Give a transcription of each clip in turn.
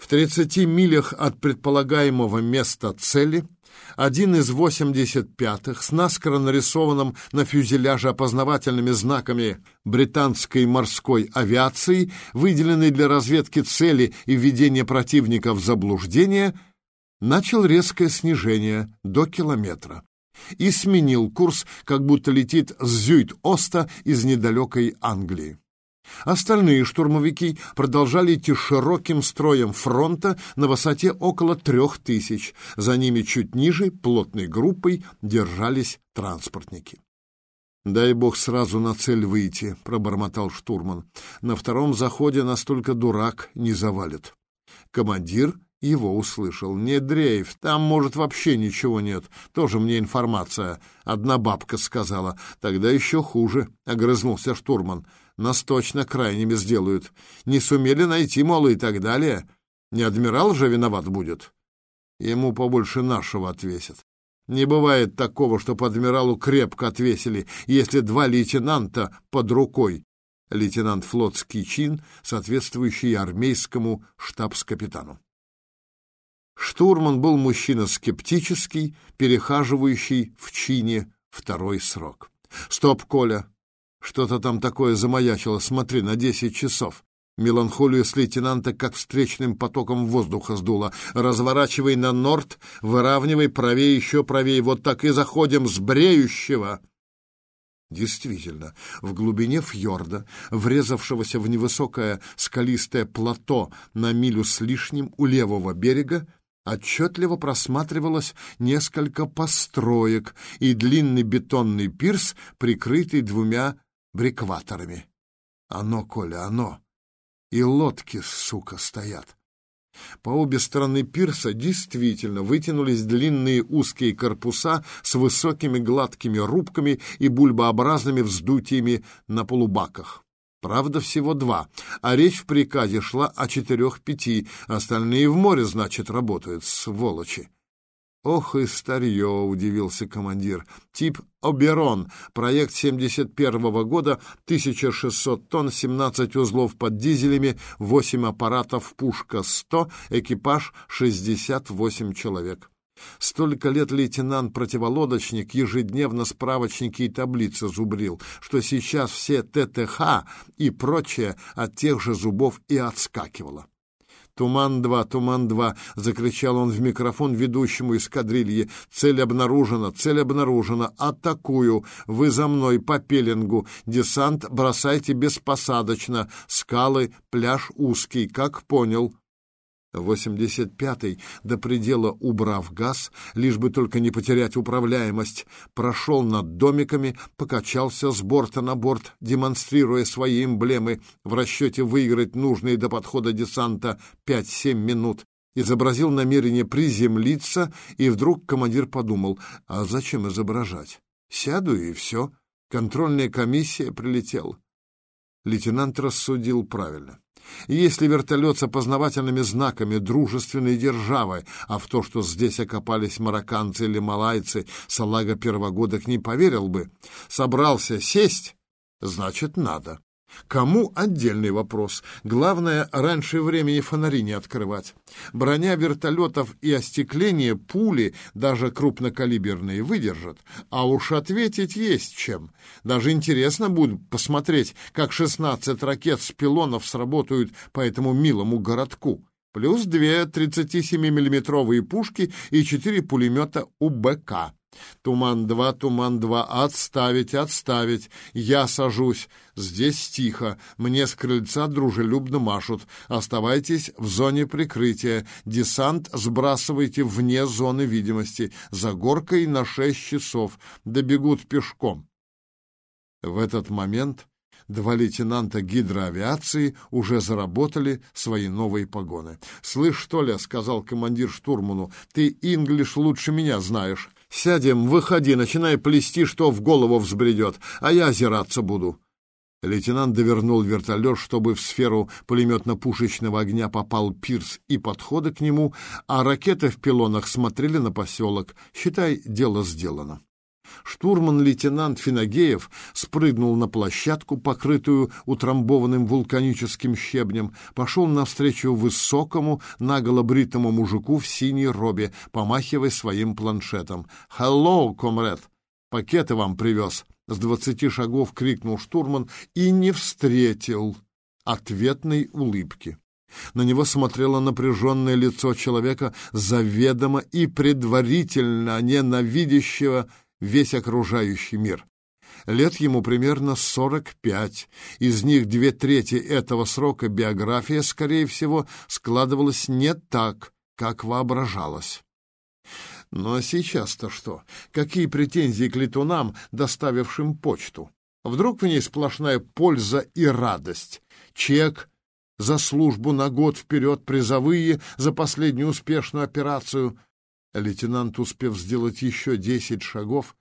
В 30 милях от предполагаемого места цели один из 85-х с наскоро нарисованным на фюзеляже опознавательными знаками британской морской авиации, выделенный для разведки цели и введения противника в заблуждение, начал резкое снижение до километра и сменил курс, как будто летит с Зюит-Оста из недалекой Англии. Остальные штурмовики продолжали идти широким строем фронта на высоте около трех тысяч. За ними чуть ниже, плотной группой, держались транспортники. «Дай бог сразу на цель выйти», — пробормотал штурман. «На втором заходе настолько дурак не завалит». Командир его услышал. «Не дрейф, там, может, вообще ничего нет. Тоже мне информация. Одна бабка сказала. Тогда еще хуже», — огрызнулся штурман. «Нас точно крайними сделают. Не сумели найти, мол, и так далее. Не адмирал же виноват будет?» Ему побольше нашего отвесят. Не бывает такого, что по адмиралу крепко отвесили, если два лейтенанта под рукой. Лейтенант флотский чин, соответствующий армейскому штабс-капитану. Штурман был мужчина скептический, перехаживающий в чине второй срок. «Стоп, Коля! Что-то там такое замаячило. Смотри, на десять часов!» Меланхолию с лейтенанта как встречным потоком воздуха сдуло. «Разворачивай на норд, выравнивай правее, еще правее. Вот так и заходим с бреющего!» Действительно, в глубине фьорда, врезавшегося в невысокое скалистое плато на милю с лишним у левого берега, отчетливо просматривалось несколько построек и длинный бетонный пирс, прикрытый двумя брикваторами. Оно, Коля, оно. И лодки, сука, стоят. По обе стороны пирса действительно вытянулись длинные узкие корпуса с высокими гладкими рубками и бульбообразными вздутиями на полубаках. Правда, всего два, а речь в приказе шла о четырех-пяти, остальные в море, значит, работают, сволочи. «Ох и старье!» — удивился командир. «Тип «Оберон», проект 71-го года, 1600 тонн, 17 узлов под дизелями, 8 аппаратов, пушка 100, экипаж 68 человек». Столько лет лейтенант-противолодочник ежедневно справочники и таблицы зубрил, что сейчас все ТТХ и прочее от тех же зубов и отскакивало. «Туман-2, Туман-2!» — закричал он в микрофон ведущему эскадрильи. «Цель обнаружена, цель обнаружена! Атакую! Вы за мной по пеленгу! Десант бросайте беспосадочно! Скалы, пляж узкий, как понял!» 85-й, до предела убрав газ, лишь бы только не потерять управляемость, прошел над домиками, покачался с борта на борт, демонстрируя свои эмблемы в расчете выиграть нужные до подхода десанта 5-7 минут, изобразил намерение приземлиться, и вдруг командир подумал, а зачем изображать? Сяду и все. Контрольная комиссия прилетела. Лейтенант рассудил правильно. Если вертолет с опознавательными знаками дружественной державы, а в то, что здесь окопались марокканцы или малайцы, салага первогодок не поверил бы, собрался сесть, значит, надо. Кому отдельный вопрос. Главное, раньше времени фонари не открывать. Броня вертолетов и остекление пули, даже крупнокалиберные, выдержат. А уж ответить есть чем. Даже интересно будет посмотреть, как 16 ракет с пилонов сработают по этому милому городку. Плюс две 37-миллиметровые пушки и четыре пулемета УБК. Туман-2, Туман-2, отставить, отставить. Я сажусь. Здесь тихо. Мне с крыльца дружелюбно машут. Оставайтесь в зоне прикрытия. Десант сбрасывайте вне зоны видимости. За горкой на шесть часов. Добегут пешком. В этот момент два лейтенанта гидроавиации уже заработали свои новые погоны. «Слышь, Толя», — сказал командир штурману, — «ты инглиш лучше меня знаешь. Сядем, выходи, начинай плести, что в голову взбредет, а я озираться буду». Лейтенант довернул вертолет, чтобы в сферу пулеметно-пушечного огня попал пирс и подходы к нему, а ракеты в пилонах смотрели на поселок. Считай, дело сделано. Штурман-лейтенант Финогеев спрыгнул на площадку, покрытую утрамбованным вулканическим щебнем, пошел навстречу высокому, наголо бритому мужику в синей робе, помахивая своим планшетом. «Hello, комрад! Пакеты вам привез!» С двадцати шагов крикнул штурман и не встретил ответной улыбки. На него смотрело напряженное лицо человека, заведомо и предварительно ненавидящего весь окружающий мир. Лет ему примерно сорок пять. Из них две трети этого срока биография, скорее всего, складывалась не так, как воображалось. Ну а сейчас-то что? Какие претензии к летунам, доставившим почту? Вдруг в ней сплошная польза и радость? Чек за службу на год вперед, призовые за последнюю успешную операцию. Лейтенант, успев сделать еще десять шагов,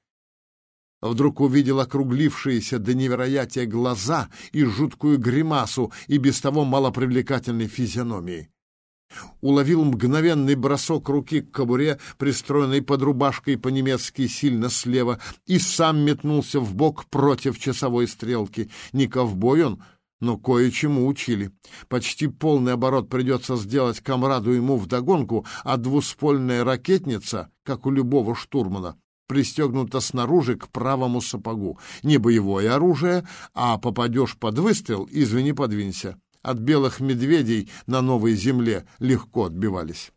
вдруг увидел округлившиеся до невероятия глаза и жуткую гримасу и без того малопривлекательной физиономии. Уловил мгновенный бросок руки к кобуре, пристроенной под рубашкой по-немецки сильно слева, и сам метнулся в бок против часовой стрелки. Не ковбой он, но кое-чему учили. Почти полный оборот придется сделать комраду ему вдогонку, а двуспольная ракетница, как у любого штурмана, пристегнута снаружи к правому сапогу. Не боевое оружие, а попадешь под выстрел, извини, подвинься. От белых медведей на новой земле легко отбивались.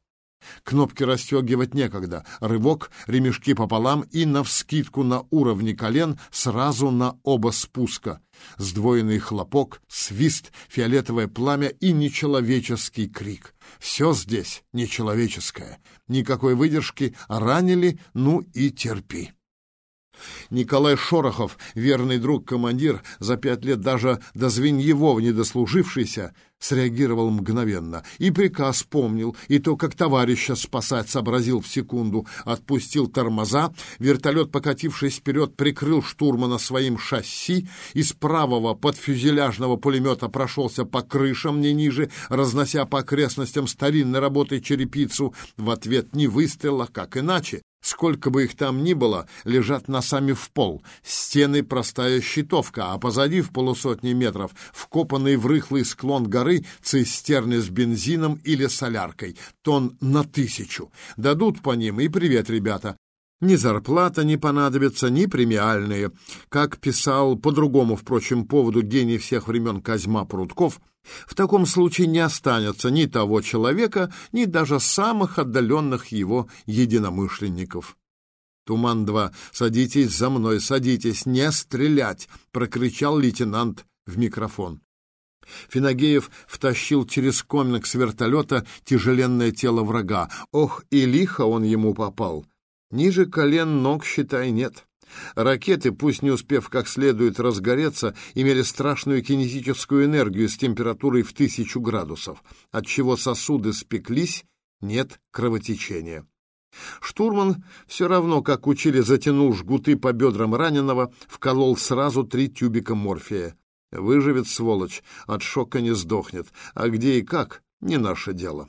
Кнопки расстегивать некогда. Рывок, ремешки пополам и навскидку на уровне колен сразу на оба спуска. Сдвоенный хлопок, свист, фиолетовое пламя и нечеловеческий крик. Все здесь нечеловеческое. Никакой выдержки, ранили, ну и терпи. Николай Шорохов, верный друг-командир, за пять лет даже до Звеньевого не дослужившийся, среагировал мгновенно. И приказ помнил, и то, как товарища спасать сообразил в секунду. Отпустил тормоза, вертолет, покатившись вперед, прикрыл штурмана своим шасси, из правого подфюзеляжного пулемета прошелся по крышам не ниже, разнося по окрестностям старинной работы черепицу. В ответ не выстрела, как иначе. Сколько бы их там ни было, лежат носами в пол. Стены простая щитовка, а позади в полусотни метров вкопанный в рыхлый склон горы цистерны с бензином или соляркой. Тон на тысячу. Дадут по ним и привет, ребята. Ни зарплата не понадобится, ни премиальные. Как писал по другому, впрочем, поводу гений всех времен Козьма Прутков, в таком случае не останется ни того человека, ни даже самых отдаленных его единомышленников. «Туман-2, садитесь за мной, садитесь, не стрелять!» — прокричал лейтенант в микрофон. Финогеев втащил через комикс вертолета тяжеленное тело врага. Ох, и лихо он ему попал! Ниже колен ног, считай, нет. Ракеты, пусть не успев как следует разгореться, имели страшную кинетическую энергию с температурой в тысячу градусов, отчего сосуды спеклись, нет кровотечения. Штурман все равно, как учили, затянул жгуты по бедрам раненого, вколол сразу три тюбика морфия. Выживет, сволочь, от шока не сдохнет, а где и как — не наше дело.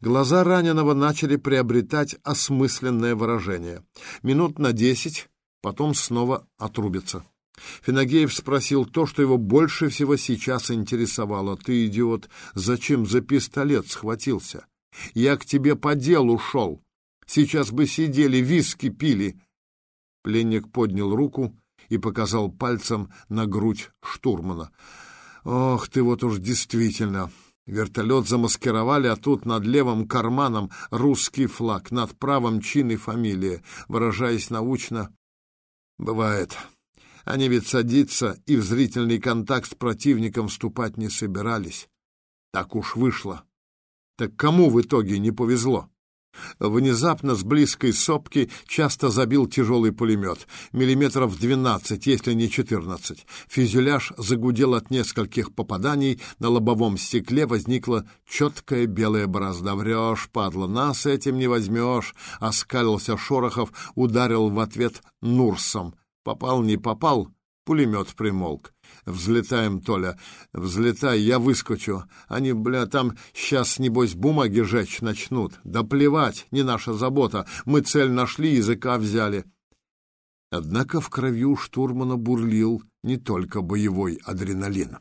Глаза раненого начали приобретать осмысленное выражение. Минут на десять, потом снова отрубится. Финогеев спросил то, что его больше всего сейчас интересовало. «Ты, идиот, зачем за пистолет схватился? Я к тебе по делу шел. Сейчас бы сидели, виски пили». Пленник поднял руку и показал пальцем на грудь штурмана. «Ох ты, вот уж действительно!» Вертолет замаскировали, а тут над левым карманом русский флаг, над правым чин и фамилия. Выражаясь научно, бывает. Они ведь садиться и в зрительный контакт с противником вступать не собирались. Так уж вышло. Так кому в итоге не повезло? Внезапно с близкой сопки часто забил тяжелый пулемет, миллиметров двенадцать, если не четырнадцать. Фюзеляж загудел от нескольких попаданий, на лобовом стекле возникла четкая белая борозда. «Врешь, падла, нас этим не возьмешь!» — оскалился Шорохов, ударил в ответ Нурсом. Попал, не попал, пулемет примолк. Взлетаем, Толя, взлетай, я выскочу. Они, бля, там сейчас, небось, бумаги жечь начнут. Да плевать, не наша забота. Мы цель нашли, языка взяли. Однако в крови у штурмана бурлил не только боевой адреналин.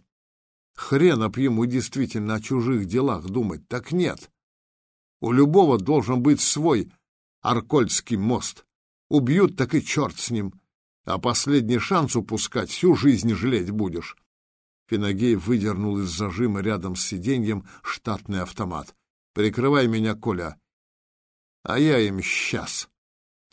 Хрена б ему действительно о чужих делах думать, так нет. У любого должен быть свой Аркольский мост. Убьют, так и черт с ним. А последний шанс упускать всю жизнь жалеть будешь. Финогеев выдернул из зажима рядом с сиденьем штатный автомат. «Прикрывай меня, Коля!» «А я им сейчас!»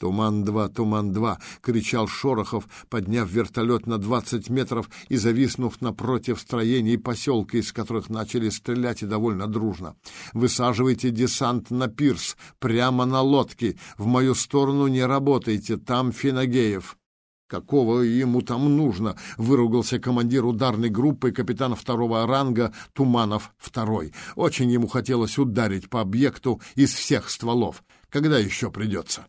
«Туман-2, Туман-2!» — кричал Шорохов, подняв вертолет на двадцать метров и зависнув напротив строений поселка, из которых начали стрелять и довольно дружно. «Высаживайте десант на пирс, прямо на лодке. В мою сторону не работайте, там Финогеев». «Какого ему там нужно?» — выругался командир ударной группы капитана второго ранга Туманов второй. Очень ему хотелось ударить по объекту из всех стволов. Когда еще придется?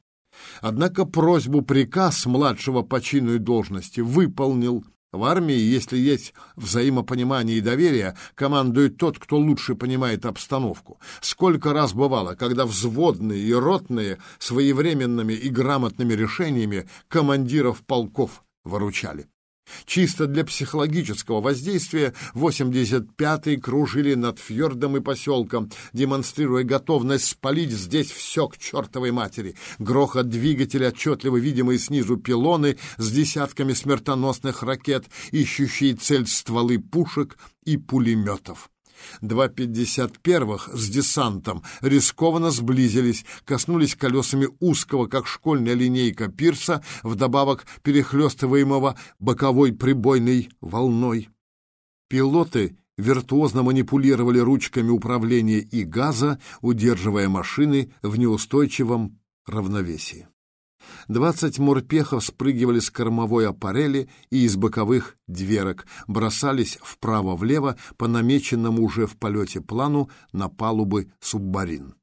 Однако просьбу приказ младшего по чину и должности выполнил. В армии, если есть взаимопонимание и доверие, командует тот, кто лучше понимает обстановку. Сколько раз бывало, когда взводные и ротные своевременными и грамотными решениями командиров полков выручали. Чисто для психологического воздействия 85-й кружили над фьордом и поселком, демонстрируя готовность спалить здесь все к чертовой матери. Грохот двигателя, отчетливо видимые снизу пилоны с десятками смертоносных ракет, ищущие цель стволы пушек и пулеметов. Два пятьдесят первых с десантом рискованно сблизились, коснулись колесами узкого, как школьная линейка пирса, вдобавок перехлестываемого боковой прибойной волной. Пилоты виртуозно манипулировали ручками управления и газа, удерживая машины в неустойчивом равновесии. Двадцать морпехов спрыгивали с кормовой аппарели и из боковых дверок, бросались вправо-влево по намеченному уже в полете плану на палубы субмарин.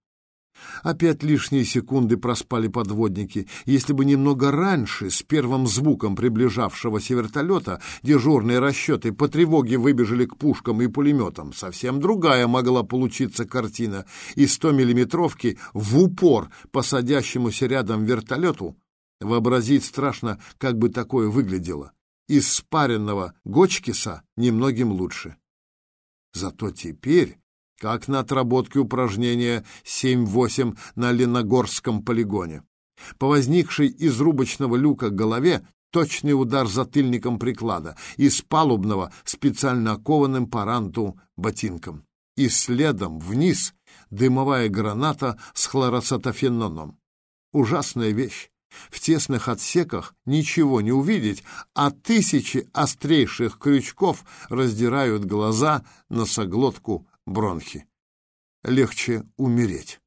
Опять лишние секунды проспали подводники. Если бы немного раньше, с первым звуком приближавшегося вертолета, дежурные расчеты по тревоге выбежали к пушкам и пулеметам, совсем другая могла получиться картина. И 100-миллиметровки в упор по садящемуся рядом вертолету Вообразить страшно, как бы такое выглядело. Из спаренного Гочкиса немногим лучше. Зато теперь, как на отработке упражнения 7-8 на Леногорском полигоне, по возникшей из рубочного люка голове точный удар затыльником приклада, из палубного специально окованным по ботинком. И следом вниз дымовая граната с хлороцетофеноном. Ужасная вещь. В тесных отсеках ничего не увидеть, а тысячи острейших крючков раздирают глаза, носоглотку, бронхи. Легче умереть.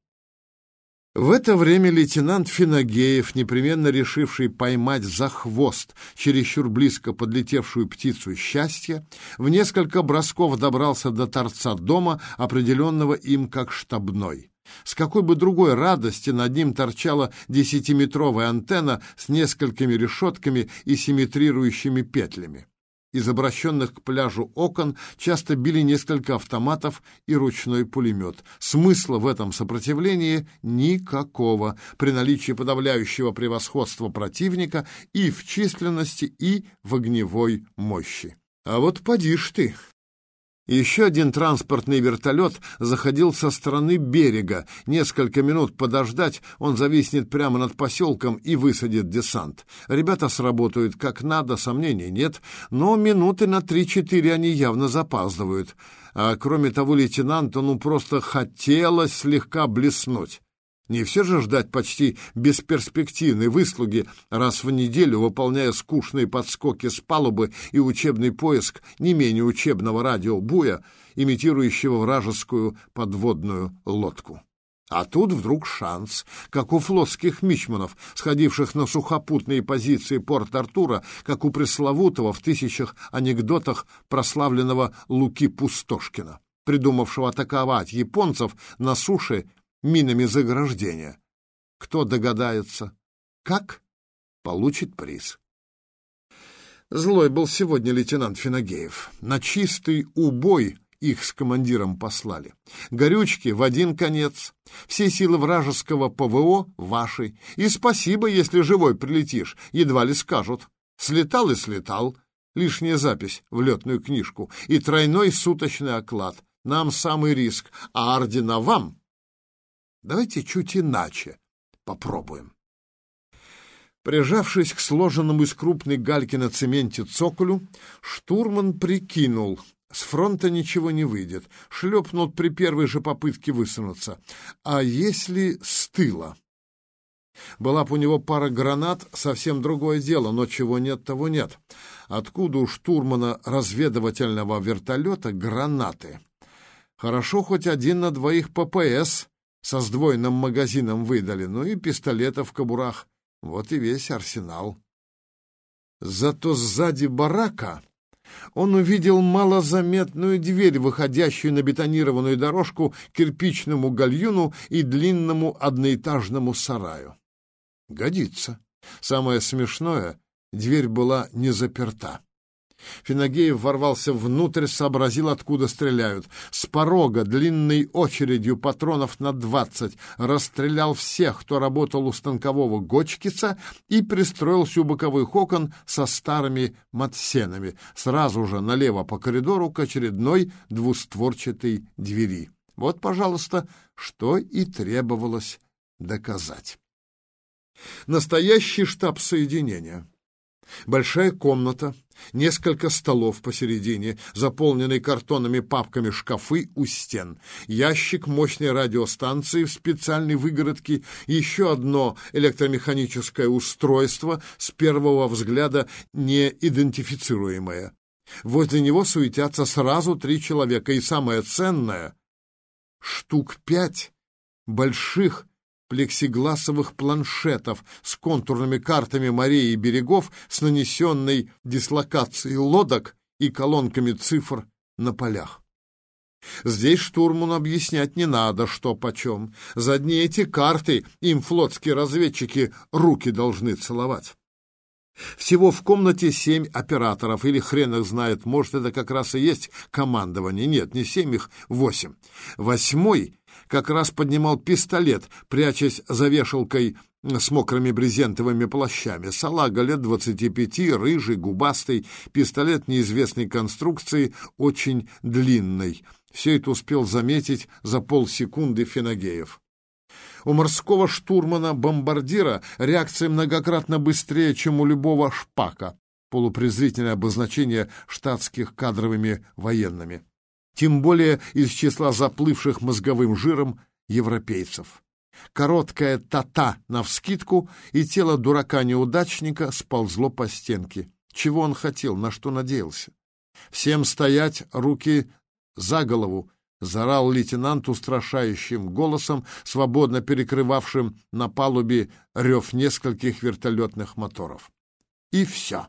В это время лейтенант Финогеев, непременно решивший поймать за хвост чересчур близко подлетевшую птицу счастья, в несколько бросков добрался до торца дома, определенного им как штабной. С какой бы другой радости над ним торчала десятиметровая антенна с несколькими решетками и симметрирующими петлями. Из обращенных к пляжу окон часто били несколько автоматов и ручной пулемет. Смысла в этом сопротивлении никакого при наличии подавляющего превосходства противника и в численности, и в огневой мощи. А вот поди ж ты, еще один транспортный вертолет заходил со стороны берега. Несколько минут подождать, он зависнет прямо над поселком и высадит десант. Ребята сработают как надо, сомнений нет, но минуты на три-четыре они явно запаздывают. А кроме того, лейтенанту ну просто хотелось слегка блеснуть. Не все же ждать почти бесперспективной выслуги, раз в неделю выполняя скучные подскоки с палубы и учебный поиск не менее учебного радиобуя, имитирующего вражескую подводную лодку. А тут вдруг шанс, как у флотских мичманов, сходивших на сухопутные позиции Порт-Артура, как у пресловутого в тысячах анекдотах прославленного Луки Пустошкина, придумавшего атаковать японцев на суше минами заграждения. Кто догадается, как, получит приз. Злой был сегодня лейтенант Финогеев. На чистый убой их с командиром послали. Горючки в один конец, все силы вражеского ПВО ваши. И спасибо, если живой прилетишь, едва ли скажут. Слетал и слетал. Лишняя запись в летную книжку и тройной суточный оклад. Нам самый риск, а ордена вам. Давайте чуть иначе попробуем. Прижавшись к сложенному из крупной гальки на цементе цоколю, штурман прикинул, с фронта ничего не выйдет, шлепнут при первой же попытке высунуться. А если с тыла? Была бы у него пара гранат, совсем другое дело, но чего нет, того нет. Откуда у штурмана разведывательного вертолета гранаты? Хорошо, хоть один на двоих ППС со сдвоенным магазином выдали, ну и пистолета в кобурах. Вот и весь арсенал. Зато сзади барака он увидел малозаметную дверь, выходящую на бетонированную дорожку к кирпичному гальюну и длинному одноэтажному сараю. Годится. Самое смешное, дверь была не заперта. Финогеев ворвался внутрь, сообразил, откуда стреляют. С порога длинной очередью патронов на двадцать расстрелял всех, кто работал у станкового Гочкица и пристроился у боковых окон со старыми матсенами, сразу же налево по коридору к очередной двустворчатой двери. Вот, пожалуйста, что и требовалось доказать. Настоящий штаб соединения. Большая комната, несколько столов посередине, заполненные картонными папками шкафы у стен, ящик мощной радиостанции в специальной выгородке, еще одно электромеханическое устройство, с первого взгляда неидентифицируемое. Возле него суетятся сразу три человека, и самое ценное — штук пять больших плексигласовых планшетов с контурными картами морей и берегов с нанесенной дислокацией лодок и колонками цифр на полях. Здесь штурману объяснять не надо, что почем. За одни эти карты им флотские разведчики руки должны целовать. Всего в комнате семь операторов, или хрен их знает, может, это как раз и есть командование. Нет, не семь их, восемь. Восьмой как раз поднимал пистолет, прячась за вешалкой с мокрыми брезентовыми плащами. Салага лет двадцати пяти, рыжий, губастый, пистолет неизвестной конструкции, очень длинный. Все это успел заметить за полсекунды Финогеев. У морского штурмана-бомбардира реакция многократно быстрее, чем у любого шпака, полупрезрительное обозначение штатских кадровыми военными. Тем более из числа заплывших мозговым жиром европейцев. Короткая тата навскидку, и тело дурака-неудачника сползло по стенке. Чего он хотел, на что надеялся? Всем стоять, руки за голову, Зарал лейтенант устрашающим голосом, свободно перекрывавшим на палубе рев нескольких вертолетных моторов. И все.